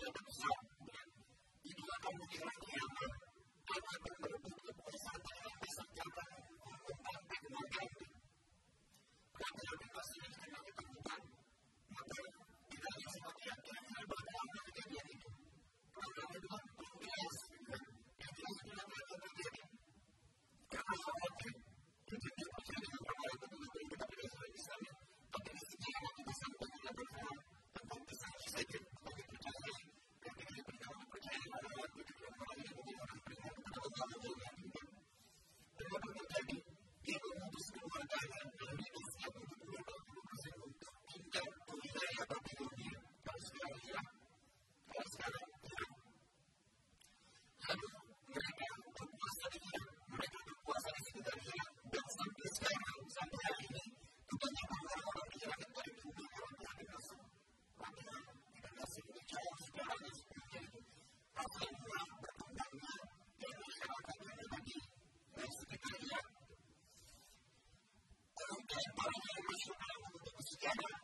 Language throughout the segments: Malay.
yang besar. Ini akan mungkin nyata akan terbentuk kekuasaan yang disediakan untuk bangkit modal. Karena bebas ini tidak ditentukan, maka tidak ada seperti yang kita kenal kejadian itu. Karena kedua, kongres yang tidak sebenarnya akan terjadi. Karena hal kita tidak bisa dengan perkara itu menentukan kita pada hal ini. Tapi di sini, kita bisa menentukan perkara tentang kesan-kesan saja sebagai percayaan. Thank you. together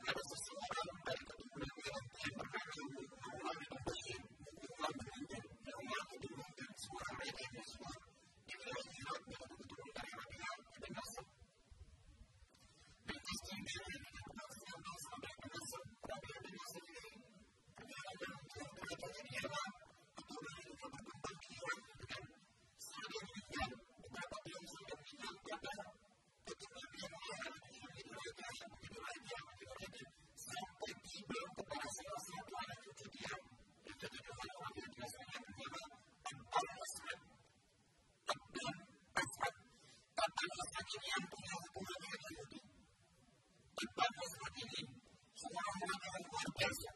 happening. So now I'm going to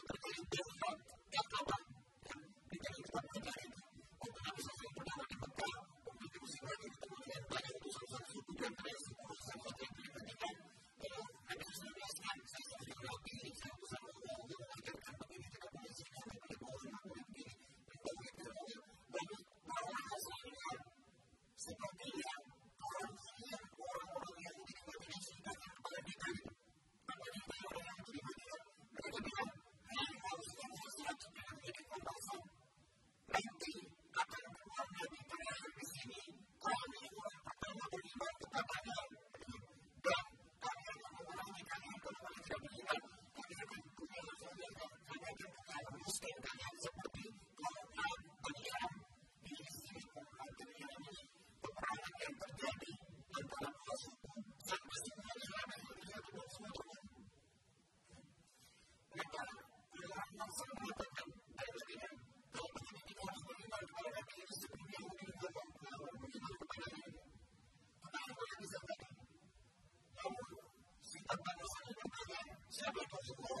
Suku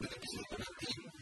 よろしくお願いします。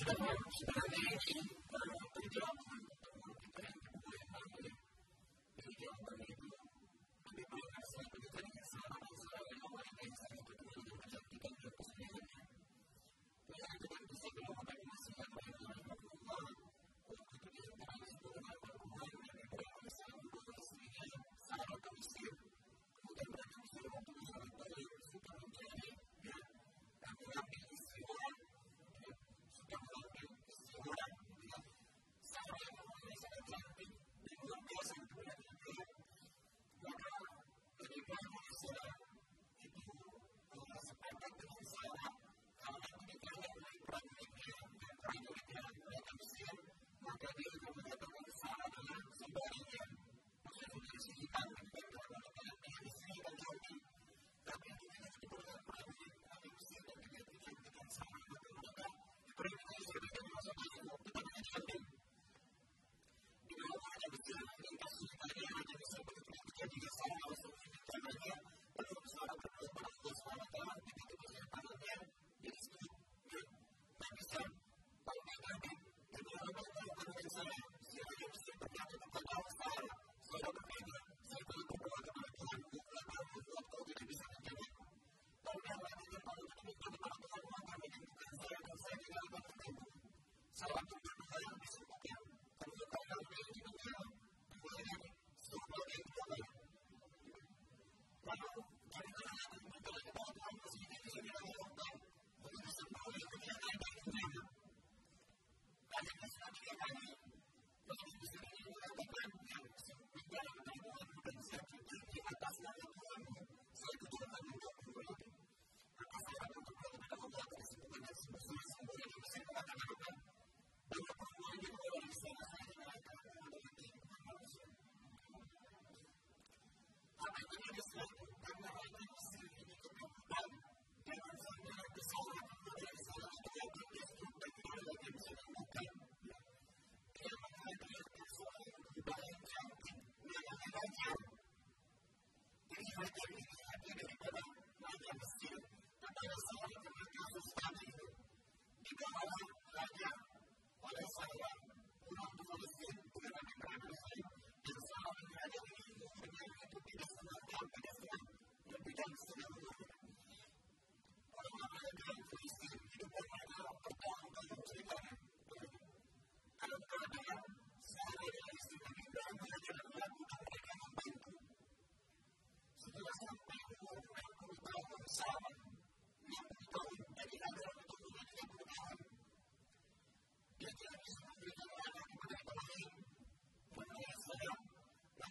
to the works are made I understand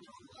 Jadi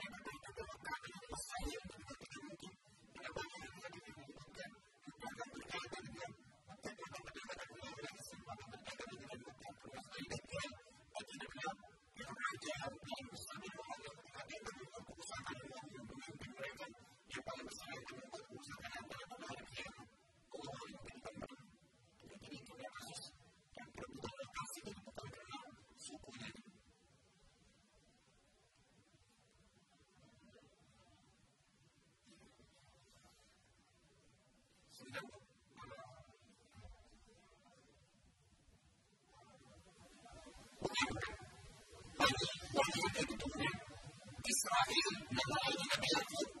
Давай, давай, давай,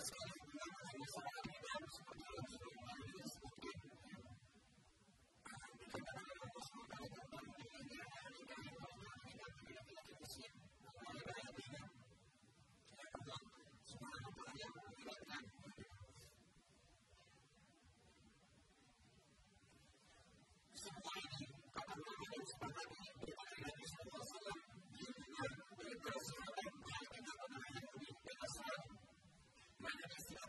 Thank you.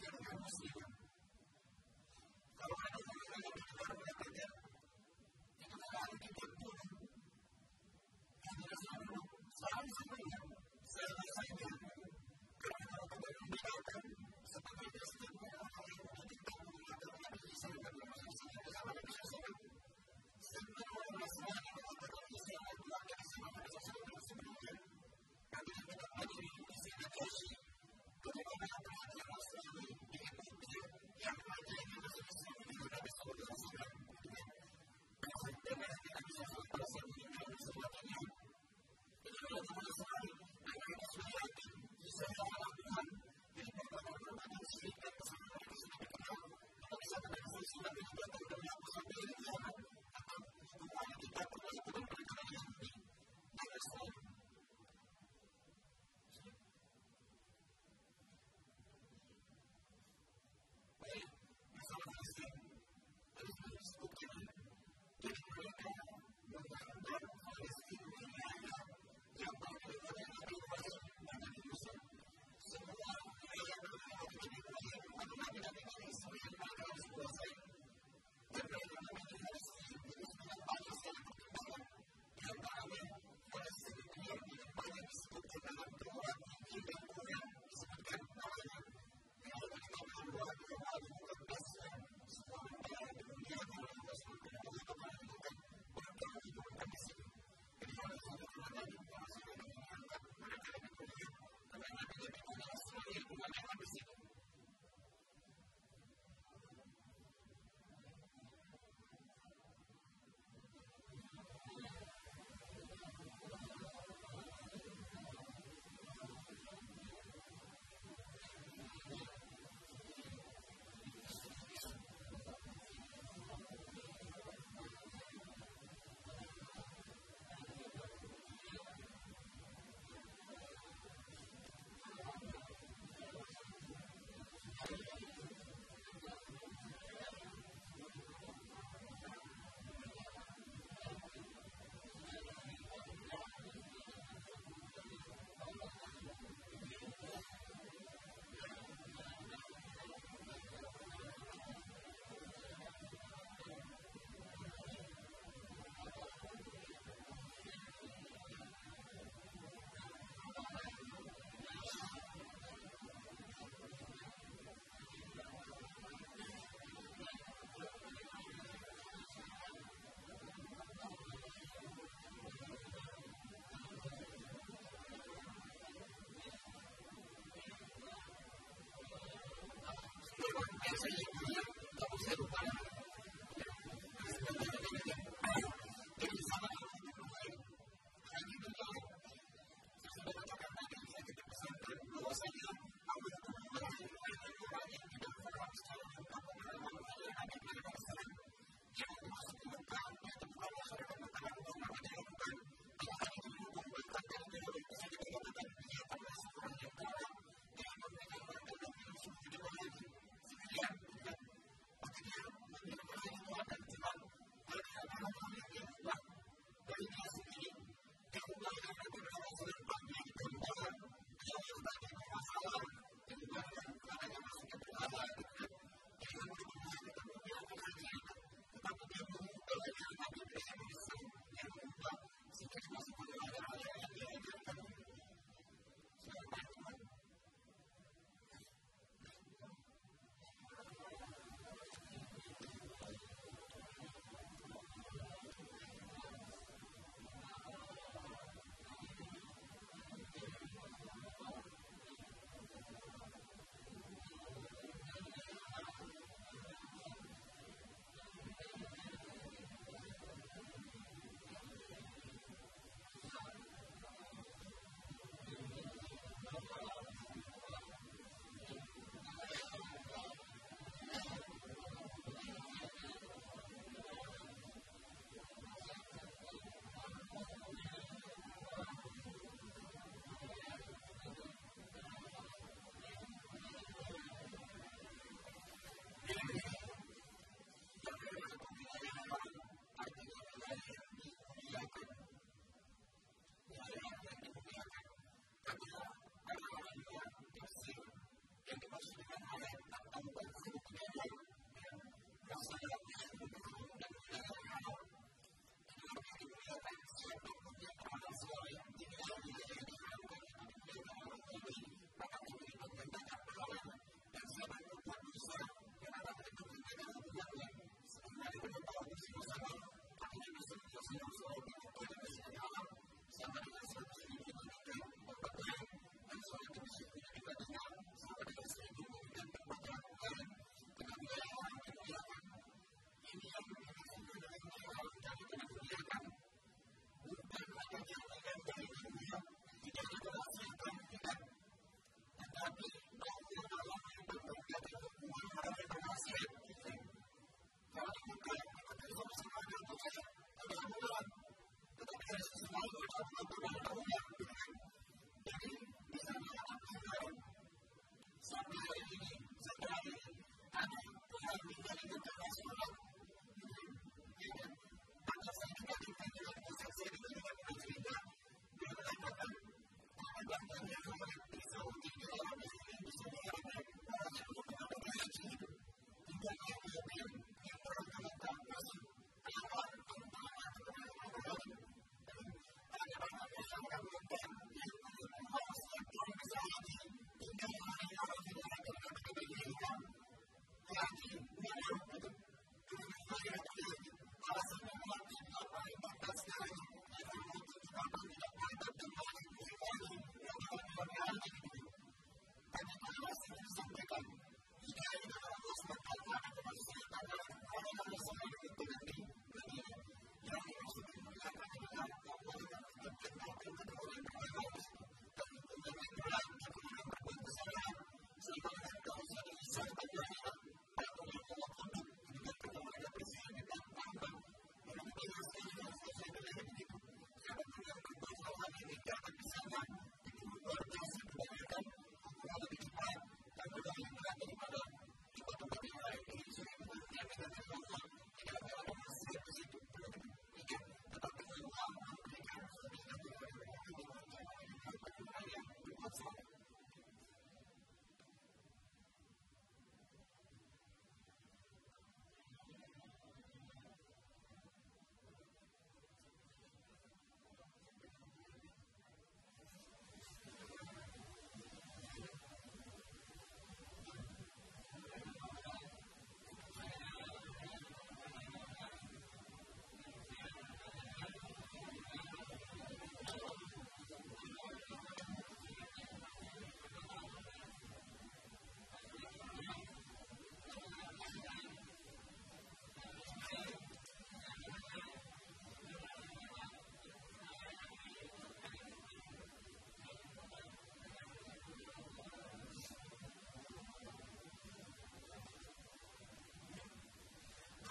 Democracy